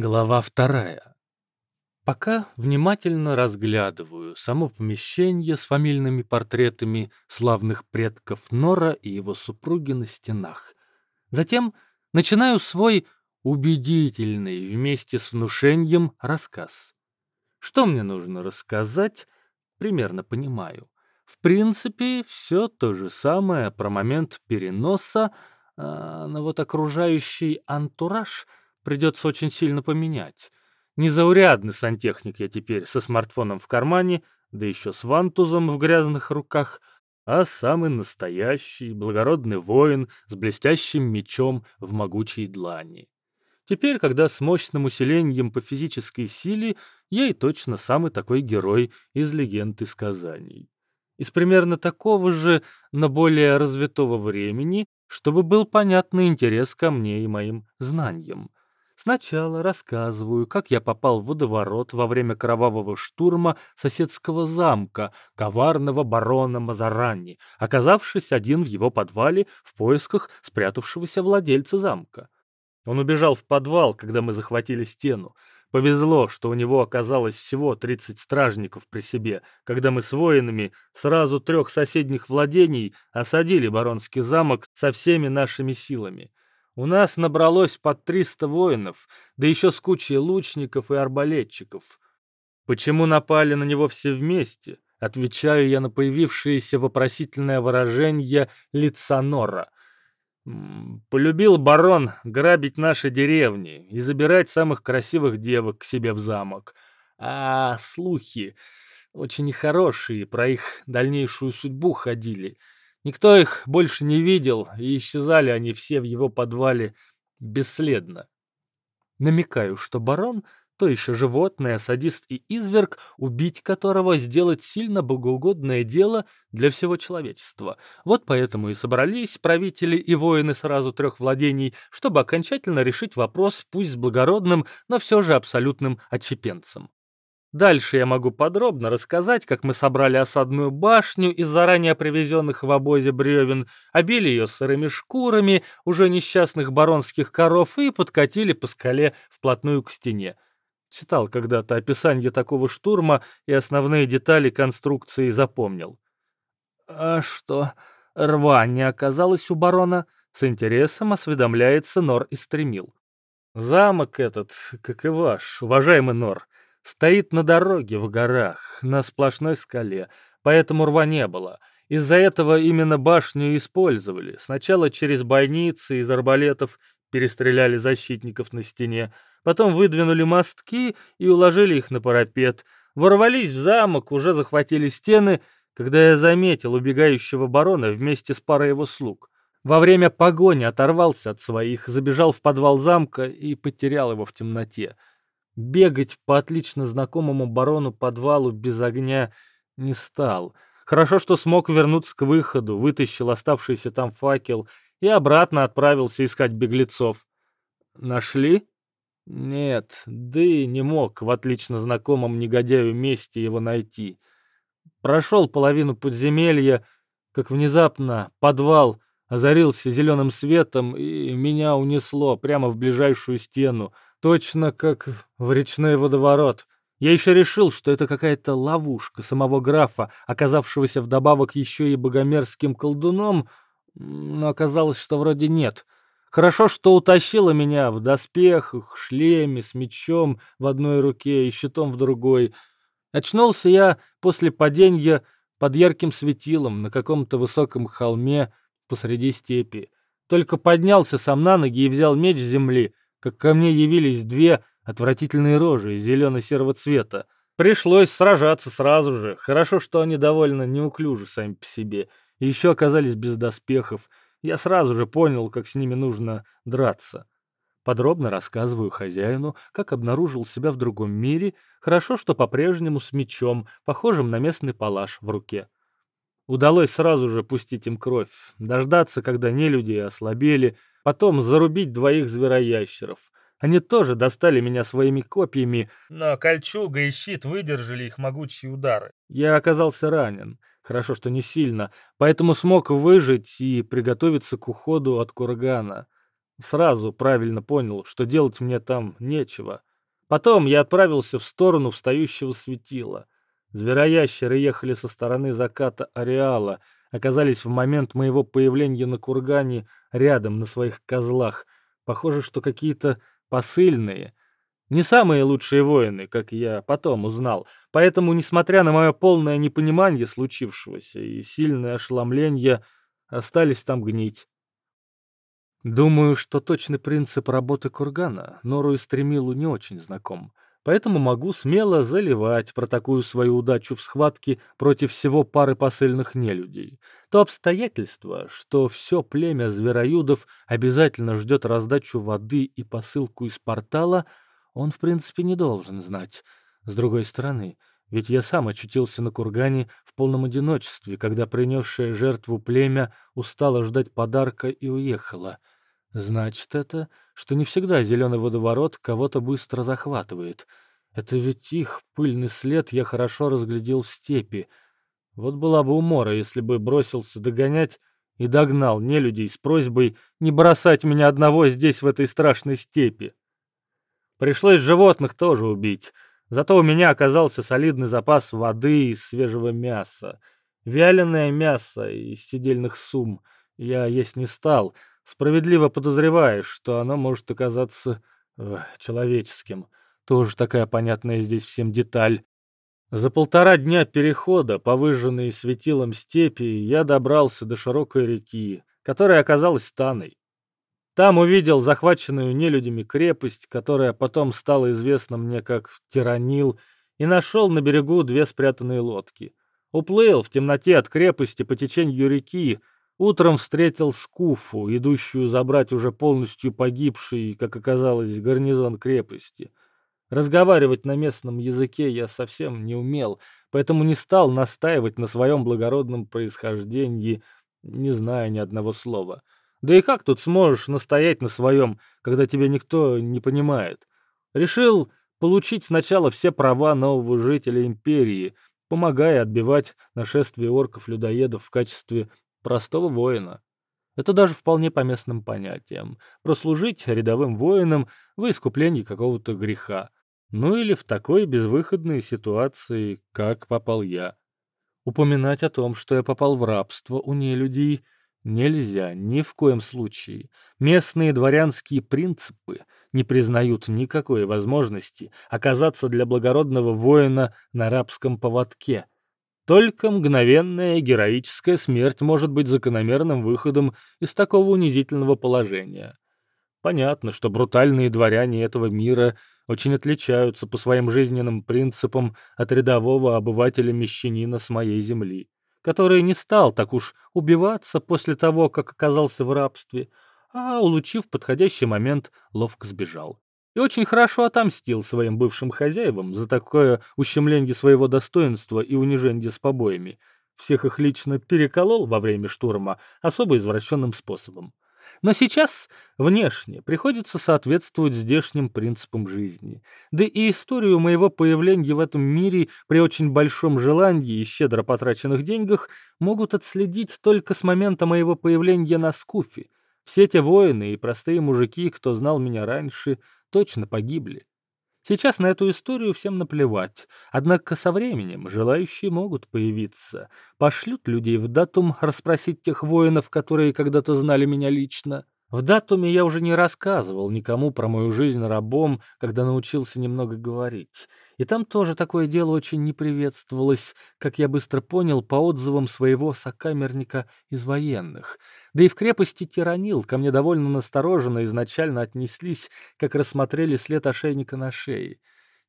Глава вторая. Пока внимательно разглядываю само помещение с фамильными портретами славных предков Нора и его супруги на стенах. Затем начинаю свой убедительный вместе с внушением рассказ. Что мне нужно рассказать, примерно понимаю. В принципе, все то же самое про момент переноса, а, но вот окружающий антураж — придется очень сильно поменять. Незаурядный сантехник я теперь со смартфоном в кармане, да еще с вантузом в грязных руках, а самый настоящий, благородный воин с блестящим мечом в могучей длани. Теперь, когда с мощным усилением по физической силе, я и точно самый такой герой из легенд и сказаний. Из примерно такого же, но более развитого времени, чтобы был понятный интерес ко мне и моим знаниям. Сначала рассказываю, как я попал в водоворот во время кровавого штурма соседского замка, коварного барона Мазарани, оказавшись один в его подвале в поисках спрятавшегося владельца замка. Он убежал в подвал, когда мы захватили стену. Повезло, что у него оказалось всего 30 стражников при себе, когда мы с воинами сразу трех соседних владений осадили баронский замок со всеми нашими силами. У нас набралось под 300 воинов, да еще с кучей лучников и арбалетчиков. Почему напали на него все вместе? Отвечаю я на появившееся вопросительное выражение лица Нора. Полюбил барон грабить наши деревни и забирать самых красивых девок к себе в замок. А слухи очень нехорошие про их дальнейшую судьбу ходили — Никто их больше не видел, и исчезали они все в его подвале бесследно. Намекаю, что барон — то еще животное, садист и изверг, убить которого сделать сильно богоугодное дело для всего человечества. Вот поэтому и собрались правители и воины сразу трех владений, чтобы окончательно решить вопрос пусть с благородным, но все же абсолютным отчепенцем. Дальше я могу подробно рассказать, как мы собрали осадную башню из заранее привезенных в обозе бревен, обили ее сырыми шкурами уже несчастных баронских коров и подкатили по скале вплотную к стене. Читал когда-то описание такого штурма и основные детали конструкции запомнил. «А что, рва не оказалась у барона?» С интересом осведомляется Нор и стремил. «Замок этот, как и ваш, уважаемый Нор, Стоит на дороге в горах, на сплошной скале, поэтому рва не было. Из-за этого именно башню использовали. Сначала через бойницы из арбалетов перестреляли защитников на стене, потом выдвинули мостки и уложили их на парапет. Ворвались в замок, уже захватили стены, когда я заметил убегающего барона вместе с парой его слуг. Во время погони оторвался от своих, забежал в подвал замка и потерял его в темноте. Бегать по отлично знакомому барону подвалу без огня не стал. Хорошо, что смог вернуться к выходу, вытащил оставшийся там факел и обратно отправился искать беглецов. Нашли? Нет, да и не мог в отлично знакомом негодяю месте его найти. Прошел половину подземелья, как внезапно подвал озарился зеленым светом, и меня унесло прямо в ближайшую стену, точно как в речной водоворот. Я еще решил, что это какая-то ловушка самого графа, оказавшегося вдобавок еще и богомерзким колдуном, но оказалось, что вроде нет. Хорошо, что утащила меня в доспехах, шлеме, с мечом в одной руке и щитом в другой. Очнулся я после падения под ярким светилом на каком-то высоком холме, посреди степи. Только поднялся сам на ноги и взял меч с земли, как ко мне явились две отвратительные рожи зелено-серого цвета. Пришлось сражаться сразу же. Хорошо, что они довольно неуклюжи сами по себе. И еще оказались без доспехов. Я сразу же понял, как с ними нужно драться. Подробно рассказываю хозяину, как обнаружил себя в другом мире, хорошо, что по-прежнему с мечом, похожим на местный палаш в руке. Удалось сразу же пустить им кровь, дождаться, когда нелюди ослабели, потом зарубить двоих звероящеров. Они тоже достали меня своими копьями, но кольчуга и щит выдержали их могучие удары. Я оказался ранен, хорошо, что не сильно, поэтому смог выжить и приготовиться к уходу от кургана. Сразу правильно понял, что делать мне там нечего. Потом я отправился в сторону встающего светила. Звероящеры ехали со стороны заката ареала, оказались в момент моего появления на кургане рядом на своих козлах. Похоже, что какие-то посыльные. Не самые лучшие воины, как я потом узнал. Поэтому, несмотря на мое полное непонимание случившегося и сильное ошеломление, остались там гнить. Думаю, что точный принцип работы кургана Нору и Стремилу не очень знаком, поэтому могу смело заливать про такую свою удачу в схватке против всего пары посыльных нелюдей. То обстоятельство, что все племя звероюдов обязательно ждет раздачу воды и посылку из портала, он, в принципе, не должен знать. С другой стороны, ведь я сам очутился на кургане в полном одиночестве, когда принесшее жертву племя устало ждать подарка и уехало. Значит это, что не всегда зеленый водоворот кого-то быстро захватывает. Это ведь их пыльный след я хорошо разглядел в степи. Вот была бы умора, если бы бросился догонять и догнал нелюдей с просьбой не бросать меня одного здесь, в этой страшной степи. Пришлось животных тоже убить. Зато у меня оказался солидный запас воды и свежего мяса. Вяленое мясо из сидельных сум я есть не стал, справедливо подозревая, что оно может оказаться э, человеческим. Тоже такая понятная здесь всем деталь. За полтора дня перехода по выжженной светилом степи я добрался до широкой реки, которая оказалась Таной. Там увидел захваченную нелюдями крепость, которая потом стала известна мне как Тиранил, и нашел на берегу две спрятанные лодки. Уплыл в темноте от крепости по течению реки, утром встретил Скуфу, идущую забрать уже полностью погибший, как оказалось, гарнизон крепости. Разговаривать на местном языке я совсем не умел, поэтому не стал настаивать на своем благородном происхождении, не зная ни одного слова — да и как тут сможешь настоять на своем, когда тебя никто не понимает? Решил получить сначала все права нового жителя империи, помогая отбивать нашествие орков-людоедов в качестве простого воина. Это даже вполне по местным понятиям. Прослужить рядовым воином в искуплении какого-то греха. Ну или в такой безвыходной ситуации, как попал я. Упоминать о том, что я попал в рабство у нелюдей — Нельзя, ни в коем случае. Местные дворянские принципы не признают никакой возможности оказаться для благородного воина на рабском поводке. Только мгновенная героическая смерть может быть закономерным выходом из такого унизительного положения. Понятно, что брутальные дворяне этого мира очень отличаются по своим жизненным принципам от рядового обывателя-мещанина с моей земли который не стал так уж убиваться после того, как оказался в рабстве, а, улучив подходящий момент, ловко сбежал. И очень хорошо отомстил своим бывшим хозяевам за такое ущемление своего достоинства и унижение с побоями. Всех их лично переколол во время штурма особо извращенным способом. Но сейчас внешне приходится соответствовать здешним принципам жизни. Да и историю моего появления в этом мире при очень большом желании и щедро потраченных деньгах могут отследить только с момента моего появления на Скуфе. Все те воины и простые мужики, кто знал меня раньше, точно погибли. Сейчас на эту историю всем наплевать, однако со временем желающие могут появиться. Пошлют людей в датум расспросить тех воинов, которые когда-то знали меня лично. В датуме я уже не рассказывал никому про мою жизнь рабом, когда научился немного говорить. И там тоже такое дело очень не приветствовалось, как я быстро понял по отзывам своего сокамерника из военных. Да и в крепости Тиранил ко мне довольно настороженно изначально отнеслись, как рассмотрели след ошейника на шее.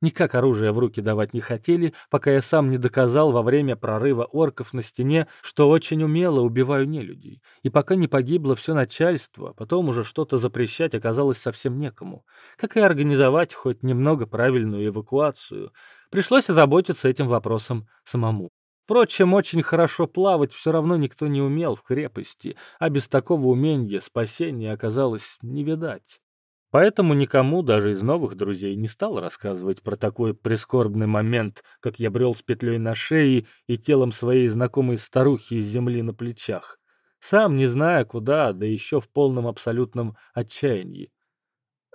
Никак оружие в руки давать не хотели, пока я сам не доказал во время прорыва орков на стене, что очень умело убиваю нелюдей. И пока не погибло все начальство, потом уже что-то запрещать оказалось совсем некому. Как и организовать хоть немного правильную эвакуацию. Пришлось озаботиться этим вопросом самому. Впрочем, очень хорошо плавать все равно никто не умел в крепости, а без такого умения спасения оказалось не видать. Поэтому никому, даже из новых друзей, не стал рассказывать про такой прискорбный момент, как я брел с петлей на шее и телом своей знакомой старухи из земли на плечах. Сам не зная куда, да еще в полном абсолютном отчаянии.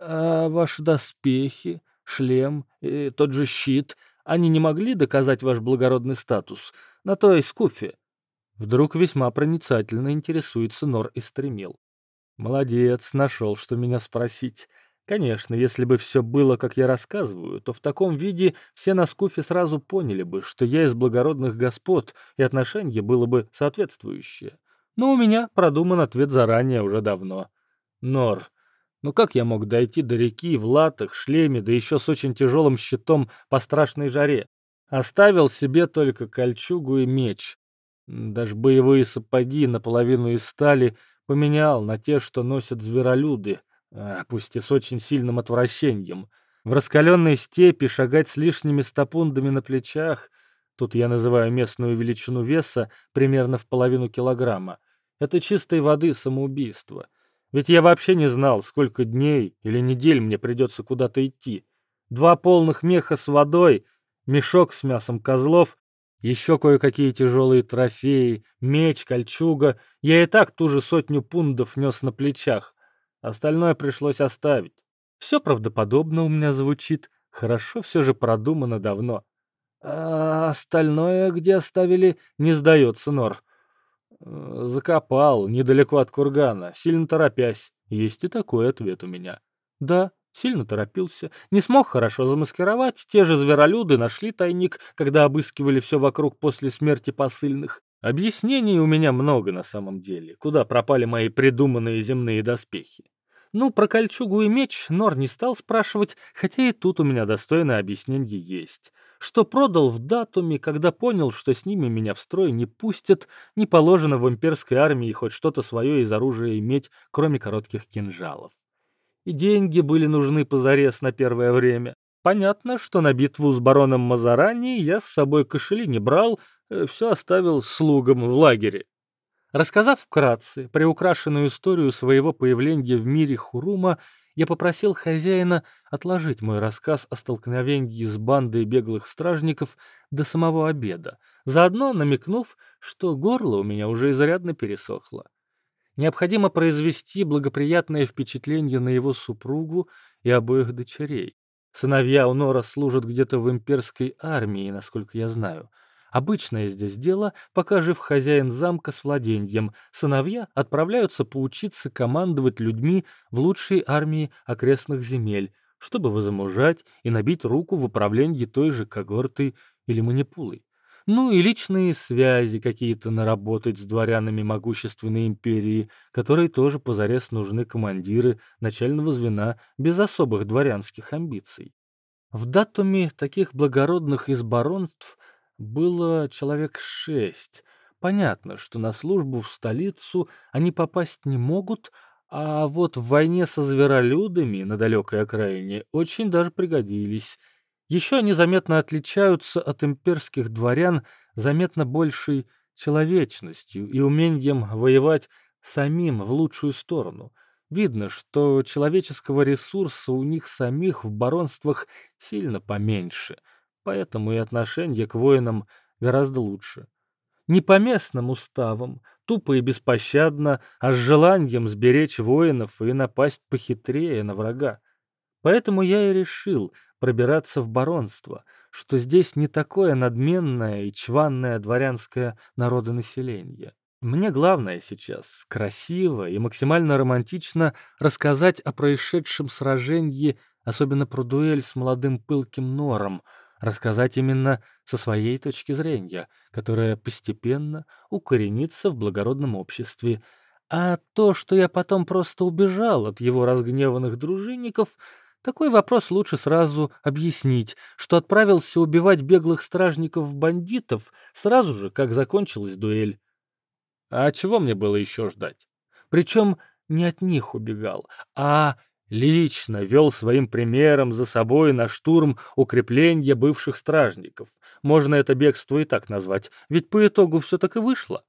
«А ваши доспехи?» шлем, и тот же щит, они не могли доказать ваш благородный статус на той скуфе?» Вдруг весьма проницательно интересуется Нор и стремил. «Молодец, нашел, что меня спросить. Конечно, если бы все было, как я рассказываю, то в таком виде все на скуфе сразу поняли бы, что я из благородных господ, и отношение было бы соответствующее. Но у меня продуман ответ заранее уже давно. Нор, ну как я мог дойти до реки в латах, шлеме, да еще с очень тяжелым щитом по страшной жаре? Оставил себе только кольчугу и меч. Даже боевые сапоги наполовину из стали поменял на те, что носят зверолюды, а, пусть и с очень сильным отвращением. В раскаленной степи шагать с лишними стопундами на плечах, тут я называю местную величину веса примерно в половину килограмма, это чистой воды самоубийство. Ведь я вообще не знал, сколько дней или недель мне придется куда-то идти. Два полных меха с водой, мешок с мясом козлов, еще кое-какие тяжелые трофеи, меч, кольчуга. Я и так ту же сотню пундов нес на плечах. Остальное пришлось оставить. Все правдоподобно у меня звучит. Хорошо все же продумано давно. А остальное, где оставили, не сдается, Нор. Э, закопал, недалеко от кургана, сильно торопясь. Есть и такой ответ у меня. Да, сильно торопился. Не смог хорошо замаскировать. Те же зверолюды нашли тайник, когда обыскивали все вокруг после смерти посыльных. Объяснений у меня много на самом деле, куда пропали мои придуманные земные доспехи. Ну, про кольчугу и меч Нор не стал спрашивать, хотя и тут у меня достойное объяснение есть что продал в датуме, когда понял, что с ними меня в строй не пустят, не положено в имперской армии хоть что-то свое из оружия иметь, кроме коротких кинжалов. И деньги были нужны позарез на первое время. Понятно, что на битву с бароном Мазарани я с собой кошели не брал, э, все оставил слугам в лагере. Рассказав вкратце приукрашенную историю своего появления в мире Хурума, я попросил хозяина отложить мой рассказ о столкновении с бандой беглых стражников до самого обеда, заодно намекнув, что горло у меня уже изрядно пересохло. Необходимо произвести благоприятное впечатление на его супругу и обоих дочерей. Сыновья у Нора служат где-то в имперской армии, насколько я знаю — Обычное здесь дело, пока жив хозяин замка с владением, сыновья отправляются поучиться командовать людьми в лучшей армии окрестных земель, чтобы возмужать и набить руку в управлении той же когортой или манипулой. Ну и личные связи какие-то наработать с дворянами могущественной империи, которые тоже позарез нужны командиры начального звена без особых дворянских амбиций. В датуме таких благородных из баронств – было человек шесть. Понятно, что на службу в столицу они попасть не могут, а вот в войне со зверолюдами на далекой окраине очень даже пригодились. Еще они заметно отличаются от имперских дворян заметно большей человечностью и умением воевать самим в лучшую сторону. Видно, что человеческого ресурса у них самих в баронствах сильно поменьше — поэтому и отношение к воинам гораздо лучше. Не по местным уставам, тупо и беспощадно, а с желанием сберечь воинов и напасть похитрее на врага. Поэтому я и решил пробираться в баронство, что здесь не такое надменное и чванное дворянское народонаселение. Мне главное сейчас красиво и максимально романтично рассказать о происшедшем сражении, особенно про дуэль с молодым пылким нором — рассказать именно со своей точки зрения, которая постепенно укоренится в благородном обществе. А то, что я потом просто убежал от его разгневанных дружинников, такой вопрос лучше сразу объяснить, что отправился убивать беглых стражников-бандитов сразу же, как закончилась дуэль. А чего мне было еще ждать? Причем не от них убегал, а Лично вел своим примером за собой на штурм укрепления бывших стражников. Можно это бегство и так назвать, ведь по итогу все так и вышло.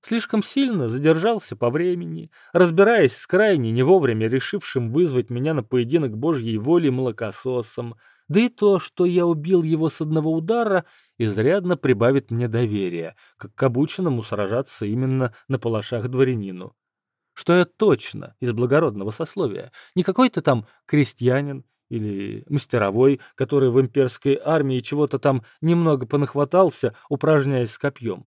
Слишком сильно задержался по времени, разбираясь с крайне не вовремя решившим вызвать меня на поединок Божьей воли молокососом, да и то, что я убил его с одного удара, изрядно прибавит мне доверия, как к обученному сражаться именно на палашах дворянину. Что я точно из благородного сословия, не какой-то там крестьянин или мастеровой, который в имперской армии чего-то там немного понахватался, упражняясь с копьем.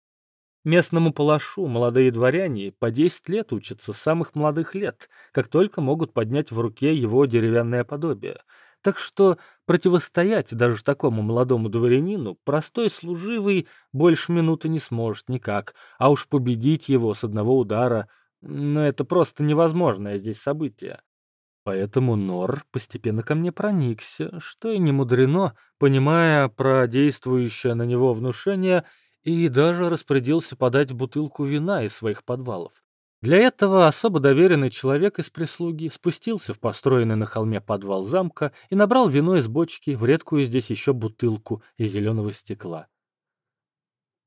Местному палашу молодые дворяне по 10 лет учатся с самых молодых лет, как только могут поднять в руке его деревянное подобие. Так что противостоять даже такому молодому дворянину простой служивый больше минуты не сможет никак, а уж победить его с одного удара, ну это просто невозможное здесь событие. Поэтому Нор постепенно ко мне проникся, что и не мудрено, понимая про действующее на него внушение, и даже распорядился подать бутылку вина из своих подвалов. Для этого особо доверенный человек из прислуги спустился в построенный на холме подвал замка и набрал вино из бочки в редкую здесь еще бутылку из зеленого стекла.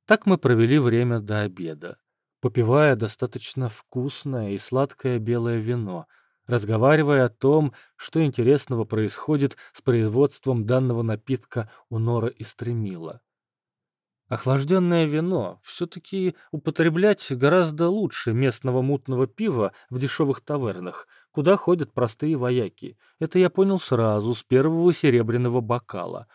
Так мы провели время до обеда, попивая достаточно вкусное и сладкое белое вино — разговаривая о том, что интересного происходит с производством данного напитка у Нора и Стремила. Охлажденное вино все-таки употреблять гораздо лучше местного мутного пива в дешевых тавернах, куда ходят простые вояки. Это я понял сразу, с первого серебряного бокала.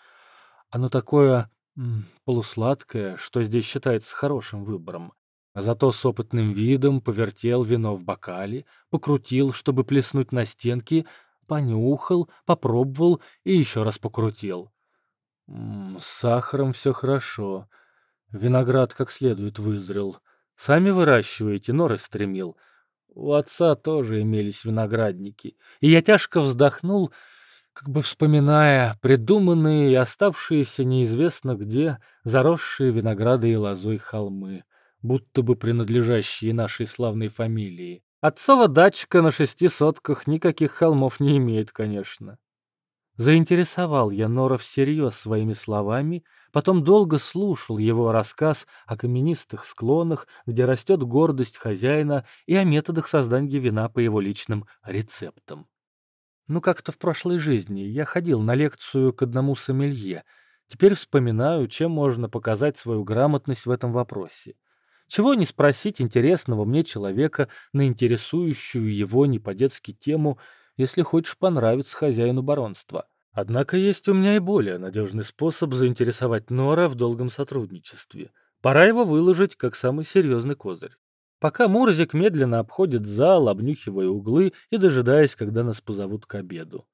Оно такое м, полусладкое, что здесь считается хорошим выбором. Зато с опытным видом повертел вино в бокале, покрутил, чтобы плеснуть на стенки, понюхал, попробовал и еще раз покрутил. М -м, с сахаром все хорошо. Виноград как следует вызрел. Сами выращиваете, норы стремил. У отца тоже имелись виноградники. И я тяжко вздохнул, как бы вспоминая придуманные и оставшиеся неизвестно где заросшие винограды и лозой холмы будто бы принадлежащие нашей славной фамилии. Отцова дачка на шести сотках никаких холмов не имеет, конечно. Заинтересовал я Нора всерьез своими словами, потом долго слушал его рассказ о каменистых склонах, где растет гордость хозяина, и о методах создания вина по его личным рецептам. Ну, как-то в прошлой жизни я ходил на лекцию к одному сомелье. Теперь вспоминаю, чем можно показать свою грамотность в этом вопросе. Чего не спросить интересного мне человека на интересующую его не по-детски тему, если хочешь понравиться хозяину баронства. Однако есть у меня и более надежный способ заинтересовать Нора в долгом сотрудничестве. Пора его выложить как самый серьезный козырь. Пока Мурзик медленно обходит зал, обнюхивая углы и дожидаясь, когда нас позовут к обеду.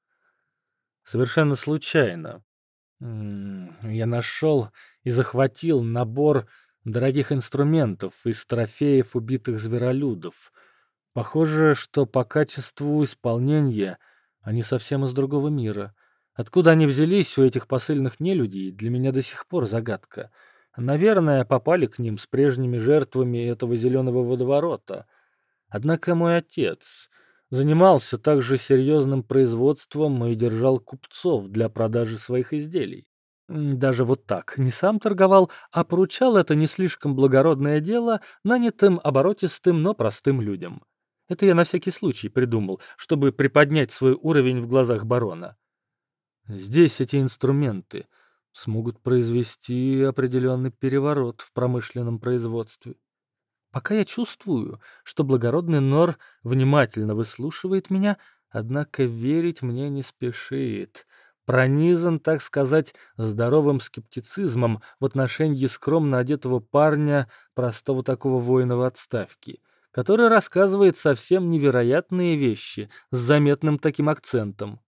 Совершенно случайно. Я нашел и захватил набор дорогих инструментов из трофеев убитых зверолюдов. Похоже, что по качеству исполнения они совсем из другого мира. Откуда они взялись у этих посыльных нелюдей, для меня до сих пор загадка. Наверное, попали к ним с прежними жертвами этого зеленого водоворота. Однако мой отец занимался также серьезным производством и держал купцов для продажи своих изделий. Даже вот так, не сам торговал, а поручал это не слишком благородное дело нанятым, оборотистым, но простым людям. Это я на всякий случай придумал, чтобы приподнять свой уровень в глазах барона. Здесь эти инструменты смогут произвести определенный переворот в промышленном производстве. Пока я чувствую, что благородный Нор внимательно выслушивает меня, однако верить мне не спешит — пронизан, так сказать, здоровым скептицизмом в отношении скромно одетого парня, простого такого воина в отставке, который рассказывает совсем невероятные вещи с заметным таким акцентом.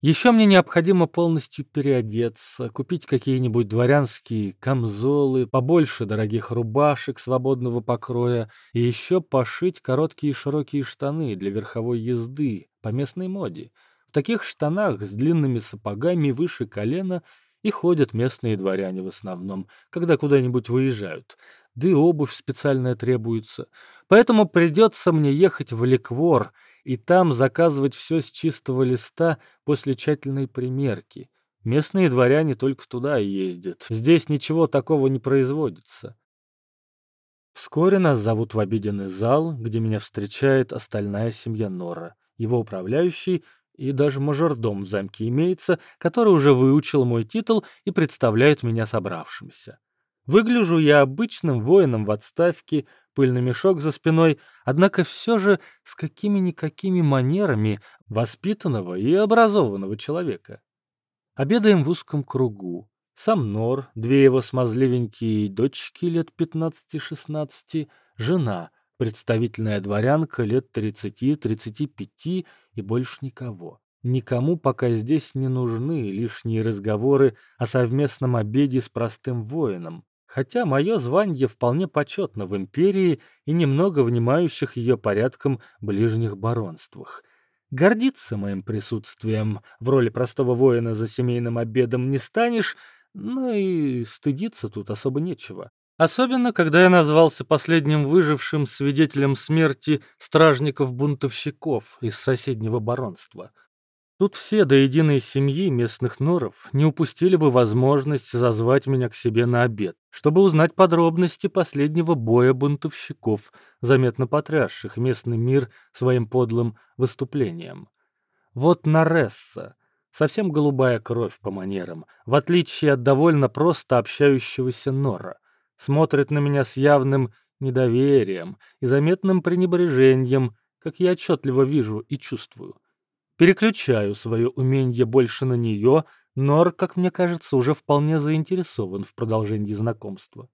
Еще мне необходимо полностью переодеться, купить какие-нибудь дворянские камзолы, побольше дорогих рубашек свободного покроя и еще пошить короткие широкие штаны для верховой езды по местной моде — в таких штанах с длинными сапогами выше колена и ходят местные дворяне в основном, когда куда-нибудь выезжают. Да и обувь специальная требуется. Поэтому придется мне ехать в Ликвор и там заказывать все с чистого листа после тщательной примерки. Местные дворяне только туда и ездят. Здесь ничего такого не производится. Вскоре нас зовут в обеденный зал, где меня встречает остальная семья Нора, его управляющий и даже мажордом в замке имеется, который уже выучил мой титул и представляет меня собравшимся. Выгляжу я обычным воином в отставке, пыльный мешок за спиной, однако все же с какими-никакими манерами воспитанного и образованного человека. Обедаем в узком кругу. Сам Нор, две его смазливенькие дочки лет 15-16, жена, представительная дворянка лет 30-35 и больше никого. Никому пока здесь не нужны лишние разговоры о совместном обеде с простым воином, хотя мое звание вполне почетно в империи и немного внимающих ее порядком ближних баронствах. Гордиться моим присутствием в роли простого воина за семейным обедом не станешь, но и стыдиться тут особо нечего. Особенно, когда я назвался последним выжившим свидетелем смерти стражников-бунтовщиков из соседнего баронства — Тут все до единой семьи местных норов не упустили бы возможность зазвать меня к себе на обед, чтобы узнать подробности последнего боя бунтовщиков, заметно потрясших местный мир своим подлым выступлением. Вот Наресса, совсем голубая кровь по манерам, в отличие от довольно просто общающегося Нора, смотрит на меня с явным недоверием и заметным пренебрежением, как я отчетливо вижу и чувствую. Переключаю свое умение больше на нее, Нор, как мне кажется, уже вполне заинтересован в продолжении знакомства.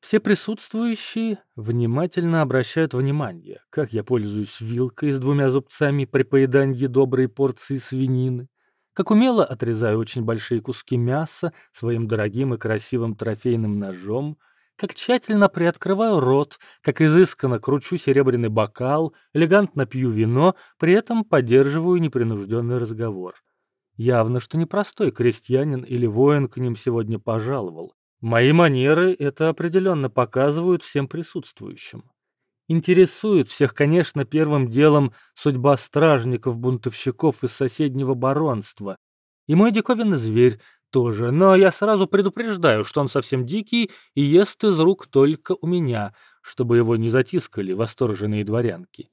Все присутствующие внимательно обращают внимание, как я пользуюсь вилкой с двумя зубцами при поедании доброй порции свинины, как умело отрезаю очень большие куски мяса своим дорогим и красивым трофейным ножом, как тщательно приоткрываю рот, как изысканно кручу серебряный бокал, элегантно пью вино, при этом поддерживаю непринужденный разговор. Явно, что непростой крестьянин или воин к ним сегодня пожаловал. Мои манеры это определенно показывают всем присутствующим. Интересует всех, конечно, первым делом судьба стражников-бунтовщиков из соседнего баронства. И мой диковинный зверь, тоже, но я сразу предупреждаю, что он совсем дикий и ест из рук только у меня, чтобы его не затискали восторженные дворянки.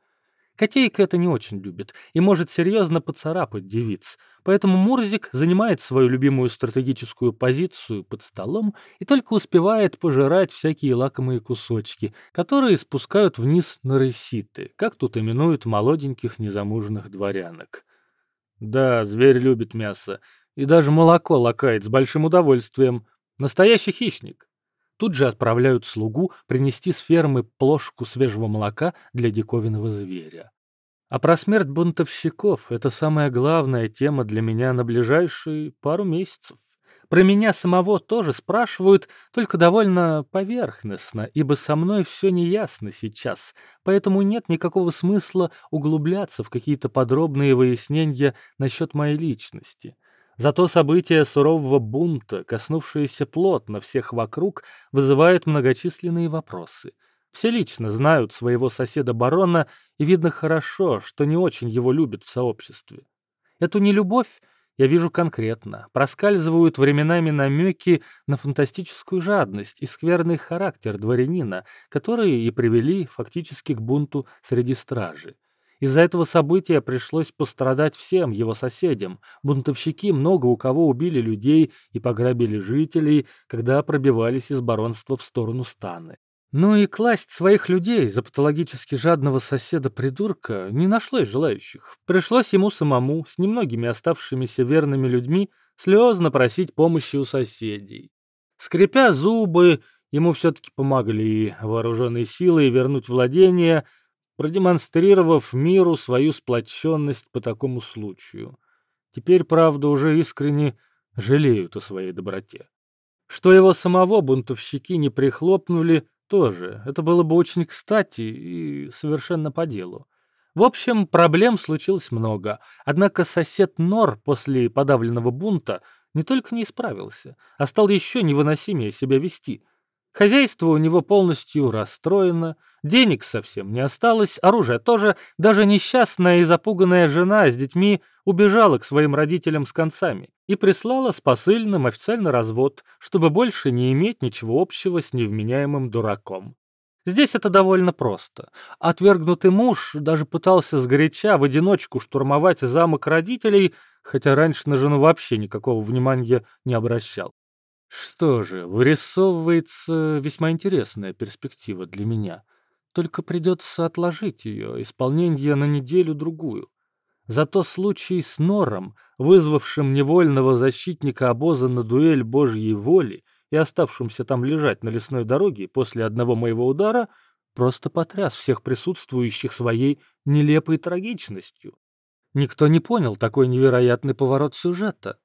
Котейка это не очень любит и может серьезно поцарапать девиц, поэтому Мурзик занимает свою любимую стратегическую позицию под столом и только успевает пожирать всякие лакомые кусочки, которые спускают вниз на рыситы, как тут именуют молоденьких незамужных дворянок. Да, зверь любит мясо, и даже молоко лакает с большим удовольствием. Настоящий хищник. Тут же отправляют слугу принести с фермы плошку свежего молока для диковинного зверя. А про смерть бунтовщиков — это самая главная тема для меня на ближайшие пару месяцев. Про меня самого тоже спрашивают, только довольно поверхностно, ибо со мной все неясно сейчас, поэтому нет никакого смысла углубляться в какие-то подробные выяснения насчет моей личности. Зато события сурового бунта, коснувшиеся плотно всех вокруг, вызывают многочисленные вопросы. Все лично знают своего соседа-барона, и видно хорошо, что не очень его любят в сообществе. Эту нелюбовь я вижу конкретно. Проскальзывают временами намеки на фантастическую жадность и скверный характер дворянина, которые и привели фактически к бунту среди стражи. Из-за этого события пришлось пострадать всем его соседям. Бунтовщики много у кого убили людей и пограбили жителей, когда пробивались из баронства в сторону станы. Ну и класть своих людей за патологически жадного соседа-придурка не нашлось желающих. Пришлось ему самому, с немногими оставшимися верными людьми, слезно просить помощи у соседей. Скрипя зубы, ему все-таки помогли вооруженные силы вернуть владение — продемонстрировав миру свою сплоченность по такому случаю. Теперь, правда, уже искренне жалеют о своей доброте. Что его самого бунтовщики не прихлопнули, тоже. Это было бы очень кстати и совершенно по делу. В общем, проблем случилось много. Однако сосед Нор после подавленного бунта не только не исправился, а стал еще невыносимее себя вести — Хозяйство у него полностью расстроено, денег совсем не осталось, оружия тоже, даже несчастная и запуганная жена с детьми убежала к своим родителям с концами и прислала с посыльным официальный развод, чтобы больше не иметь ничего общего с невменяемым дураком. Здесь это довольно просто. Отвергнутый муж даже пытался сгоряча в одиночку штурмовать замок родителей, хотя раньше на жену вообще никакого внимания не обращал. Что же, вырисовывается весьма интересная перспектива для меня. Только придется отложить ее исполнение на неделю-другую. Зато случай с Нором, вызвавшим невольного защитника обоза на дуэль Божьей воли и оставшимся там лежать на лесной дороге после одного моего удара, просто потряс всех присутствующих своей нелепой трагичностью. Никто не понял такой невероятный поворот сюжета.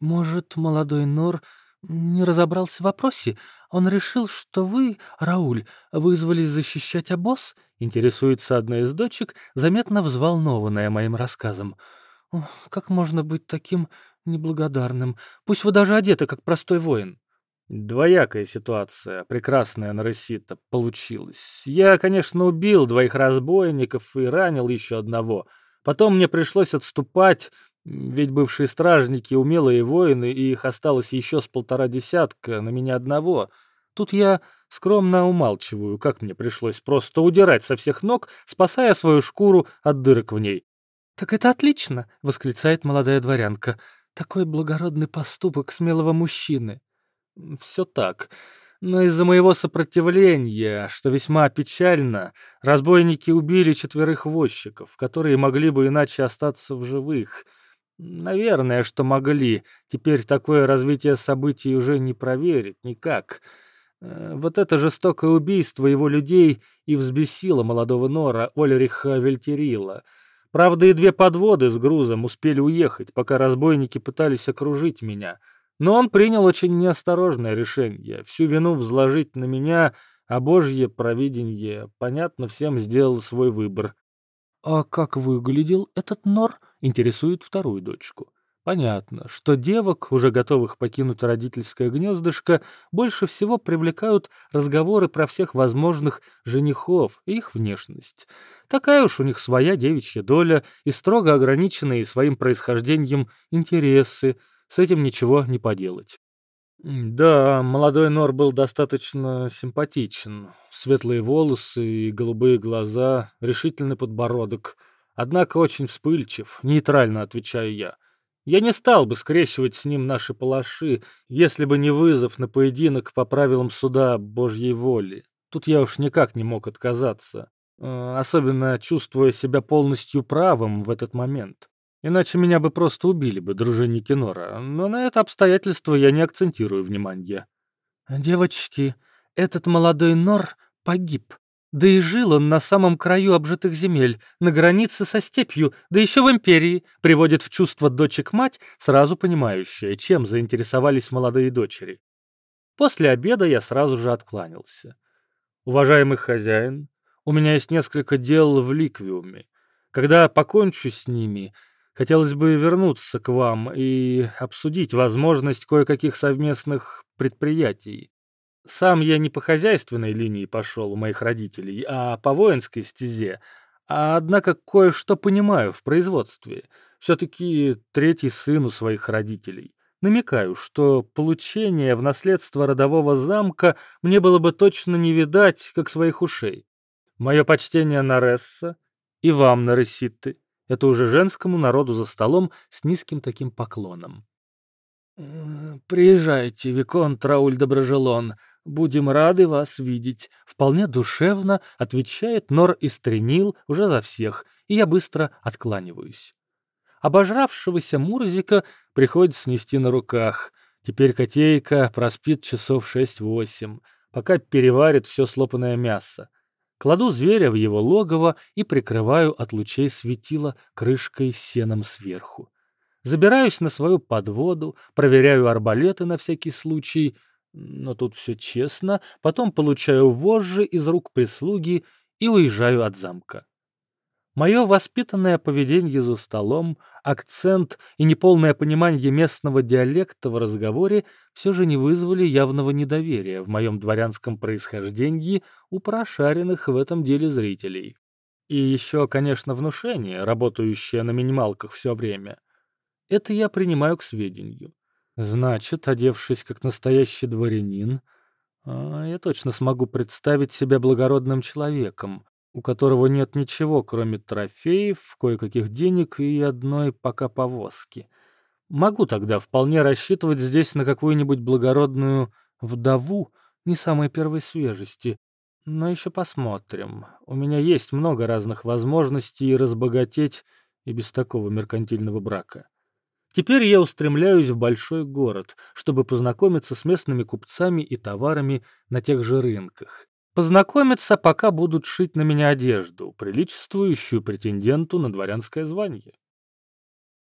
Может, молодой Нор не разобрался в вопросе? Он решил, что вы, Рауль, вызвались защищать обоз? Интересуется одна из дочек, заметно взволнованная моим рассказом. как можно быть таким неблагодарным? Пусть вы даже одеты, как простой воин. Двоякая ситуация, прекрасная Нарасита, получилась. Я, конечно, убил двоих разбойников и ранил еще одного. Потом мне пришлось отступать, ведь бывшие стражники — умелые воины, и их осталось еще с полтора десятка, на меня одного. Тут я скромно умалчиваю, как мне пришлось просто удирать со всех ног, спасая свою шкуру от дырок в ней. «Так это отлично!» — восклицает молодая дворянка. «Такой благородный поступок смелого мужчины». «Все так. Но из-за моего сопротивления, что весьма печально, разбойники убили четверых возчиков, которые могли бы иначе остаться в живых». Наверное, что могли. Теперь такое развитие событий уже не проверить никак. Э, вот это жестокое убийство его людей и взбесило молодого Нора Ольриха Вельтерила. Правда, и две подводы с грузом успели уехать, пока разбойники пытались окружить меня. Но он принял очень неосторожное решение. Всю вину взложить на меня, а божье провидение, понятно, всем сделал свой выбор. «А как выглядел этот нор?» — интересует вторую дочку. Понятно, что девок, уже готовых покинуть родительское гнездышко, больше всего привлекают разговоры про всех возможных женихов и их внешность. Такая уж у них своя девичья доля и строго ограниченные своим происхождением интересы. С этим ничего не поделать. Да, молодой Нор был достаточно симпатичен. Светлые волосы и голубые глаза, решительный подбородок. Однако очень вспыльчив, нейтрально отвечаю я. Я не стал бы скрещивать с ним наши палаши, если бы не вызов на поединок по правилам суда Божьей воли. Тут я уж никак не мог отказаться, э, особенно чувствуя себя полностью правым в этот момент. Иначе меня бы просто убили бы, дружинники Нора, но на это обстоятельство я не акцентирую внимание. Девочки, этот молодой Нор погиб. Да и жил он на самом краю обжитых земель, на границе со степью, да еще в империи, приводит в чувство дочек мать, сразу понимающая, чем заинтересовались молодые дочери. После обеда я сразу же откланялся. Уважаемый хозяин, у меня есть несколько дел в Ликвиуме. Когда покончу с ними, Хотелось бы вернуться к вам и обсудить возможность кое-каких совместных предприятий. Сам я не по хозяйственной линии пошел у моих родителей, а по воинской стезе. А однако кое-что понимаю в производстве. Все-таки третий сын у своих родителей. Намекаю, что получение в наследство родового замка мне было бы точно не видать, как своих ушей. Мое почтение на Ресса и вам, на Реситты. Это уже женскому народу за столом с низким таким поклоном. «Приезжайте, Виконт Рауль Доброжелон. Будем рады вас видеть», — вполне душевно отвечает Нор и Стренил уже за всех, и я быстро откланиваюсь. Обожравшегося Мурзика приходится нести на руках. Теперь котейка проспит часов шесть-восемь, пока переварит все слопанное мясо. Кладу зверя в его логово и прикрываю от лучей светила крышкой с сеном сверху. Забираюсь на свою подводу, проверяю арбалеты на всякий случай, но тут все честно, потом получаю вожжи из рук прислуги и уезжаю от замка. Мое воспитанное поведение за столом, акцент и неполное понимание местного диалекта в разговоре все же не вызвали явного недоверия в моем дворянском происхождении у прошаренных в этом деле зрителей. И еще, конечно, внушение, работающее на минималках все время. Это я принимаю к сведению. Значит, одевшись как настоящий дворянин, а, я точно смогу представить себя благородным человеком, у которого нет ничего, кроме трофеев, кое-каких денег и одной пока повозки. Могу тогда вполне рассчитывать здесь на какую-нибудь благородную вдову не самой первой свежести. Но еще посмотрим. У меня есть много разных возможностей разбогатеть и без такого меркантильного брака. Теперь я устремляюсь в большой город, чтобы познакомиться с местными купцами и товарами на тех же рынках. Познакомиться, пока будут шить на меня одежду, приличествующую претенденту на дворянское звание.